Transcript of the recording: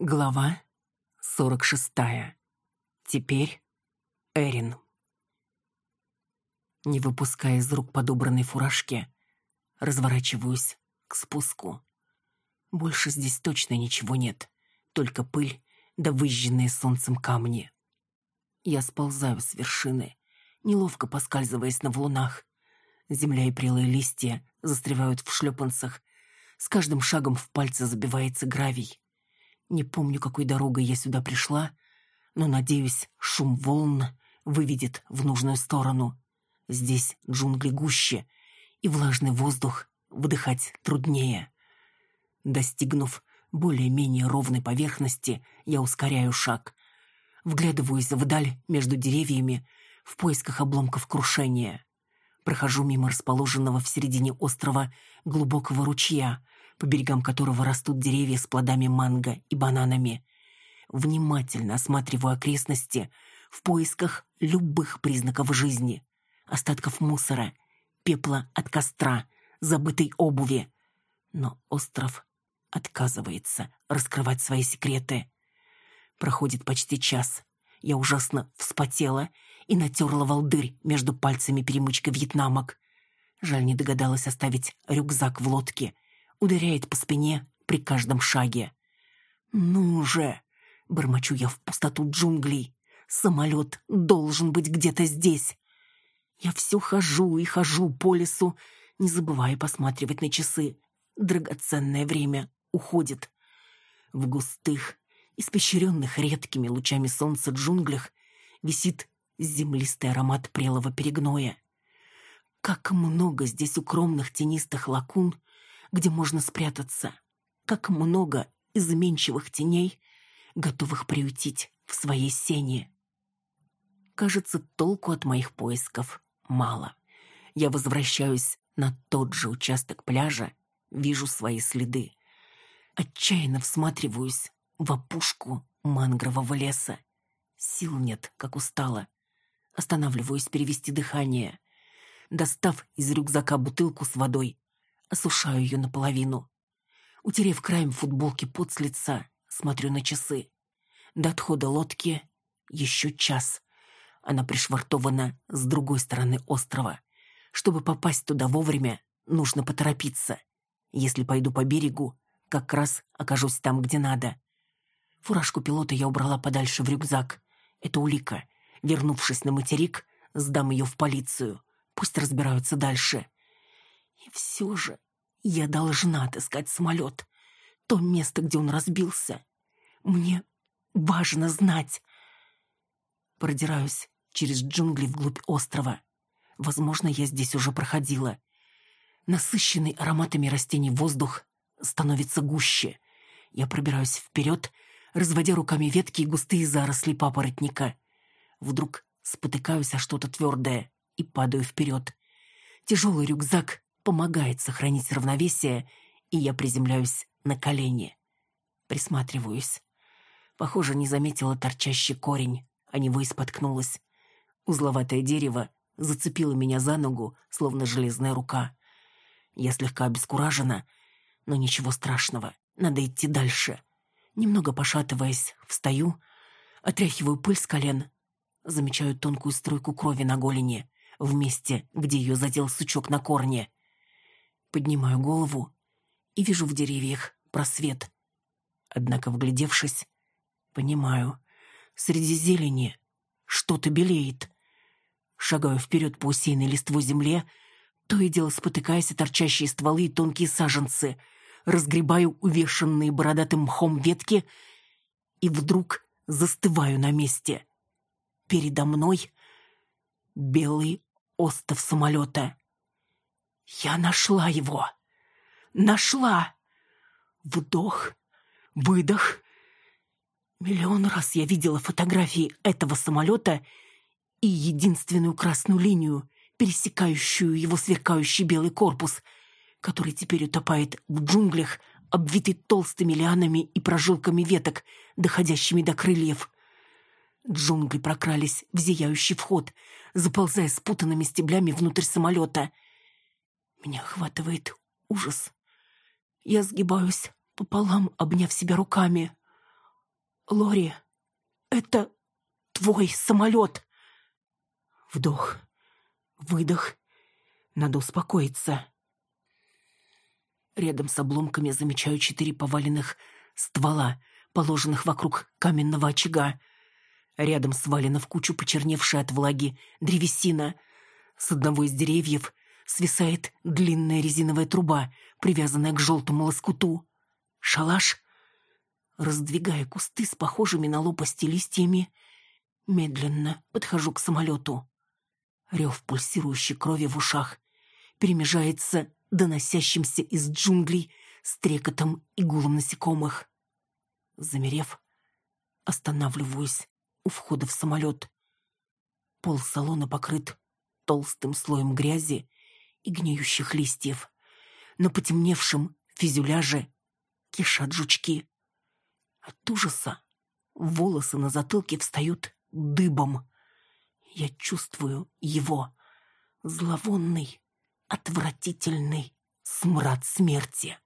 Глава 46. Теперь Эрин. Не выпуская из рук подобранной фуражки, разворачиваюсь к спуску. Больше здесь точно ничего нет, только пыль да выжженные солнцем камни. Я сползаю с вершины, неловко поскальзываясь на валунах. Земля и прелые листья застревают в шлепанцах. С каждым шагом в пальцы забивается гравий. Не помню, какой дорогой я сюда пришла, но, надеюсь, шум волн выведет в нужную сторону. Здесь джунгли гуще, и влажный воздух вдыхать труднее. Достигнув более-менее ровной поверхности, я ускоряю шаг. Вглядываюсь вдаль между деревьями в поисках обломков крушения. Прохожу мимо расположенного в середине острова глубокого ручья, по берегам которого растут деревья с плодами манго и бананами. Внимательно осматриваю окрестности в поисках любых признаков жизни. Остатков мусора, пепла от костра, забытой обуви. Но остров отказывается раскрывать свои секреты. Проходит почти час. Я ужасно вспотела и натерла волдырь между пальцами перемычкой вьетнамок. Жаль, не догадалась оставить рюкзак в лодке ударяет по спине при каждом шаге. «Ну же!» — бормочу я в пустоту джунглей. «Самолет должен быть где-то здесь!» Я все хожу и хожу по лесу, не забывая посматривать на часы. Драгоценное время уходит. В густых, испещренных редкими лучами солнца джунглях висит землистый аромат прелого перегноя. Как много здесь укромных тенистых лакун где можно спрятаться. Как много изменчивых теней, готовых приютить в своей сене. Кажется, толку от моих поисков мало. Я возвращаюсь на тот же участок пляжа, вижу свои следы. Отчаянно всматриваюсь в опушку мангрового леса. Сил нет, как устала. Останавливаюсь перевести дыхание. Достав из рюкзака бутылку с водой, осушаю ее наполовину. Утерев краем футболки пот с лица, смотрю на часы. До отхода лодки еще час. Она пришвартована с другой стороны острова. Чтобы попасть туда вовремя, нужно поторопиться. Если пойду по берегу, как раз окажусь там, где надо. Фуражку пилота я убрала подальше в рюкзак. Это улика. Вернувшись на материк, сдам ее в полицию. Пусть разбираются дальше. И все же я должна отыскать самолет. То место, где он разбился. Мне важно знать. Продираюсь через джунгли вглубь острова. Возможно, я здесь уже проходила. Насыщенный ароматами растений воздух становится гуще. Я пробираюсь вперед, разводя руками ветки и густые заросли папоротника. Вдруг спотыкаюсь о что-то твердое и падаю вперед. Тяжелый рюкзак помогает сохранить равновесие, и я приземляюсь на колени. Присматриваюсь. Похоже, не заметила торчащий корень, а него и споткнулась. Узловатое дерево зацепило меня за ногу, словно железная рука. Я слегка обескуражена, но ничего страшного, надо идти дальше. Немного пошатываясь, встаю, отряхиваю пыль с колен, замечаю тонкую струйку крови на голени, в месте, где ее задел сучок на корне. Поднимаю голову и вижу в деревьях просвет. Однако, вглядевшись, понимаю, среди зелени что-то белеет. Шагаю вперед по усеянной листвой земле, то и дело спотыкаясь о торчащие стволы и тонкие саженцы, разгребаю увешанные бородатым мхом ветки и вдруг застываю на месте. Передо мной белый остов самолета. Я нашла его. Нашла. Вдох, выдох. Миллион раз я видела фотографии этого самолета и единственную красную линию, пересекающую его сверкающий белый корпус, который теперь утопает в джунглях, обвитый толстыми лианами и прожилками веток, доходящими до крыльев. Джунгли прокрались в зияющий вход, заползая спутанными стеблями внутрь самолета — меня охватывает ужас. Я сгибаюсь пополам, обняв себя руками. Лори, это твой самолет. Вдох, выдох. Надо успокоиться. Рядом с обломками замечаю четыре поваленных ствола, положенных вокруг каменного очага. Рядом свалена в кучу почерневшая от влаги древесина. С одного из деревьев свисает длинная резиновая труба, привязанная к желтому лоскуту. Шалаш. Раздвигая кусты с похожими на лопасти листьями, медленно подхожу к самолету. Рев пульсирующей крови в ушах перемежается доносящимся из джунглей стрекотом и гулом насекомых. Замерев, останавливаюсь у входа в самолет. Пол салона покрыт толстым слоем грязи и гниющих листьев. На потемневшем фюзеляже кишат жучки. От ужаса волосы на затылке встают дыбом. Я чувствую его, зловонный, отвратительный смрад смерти.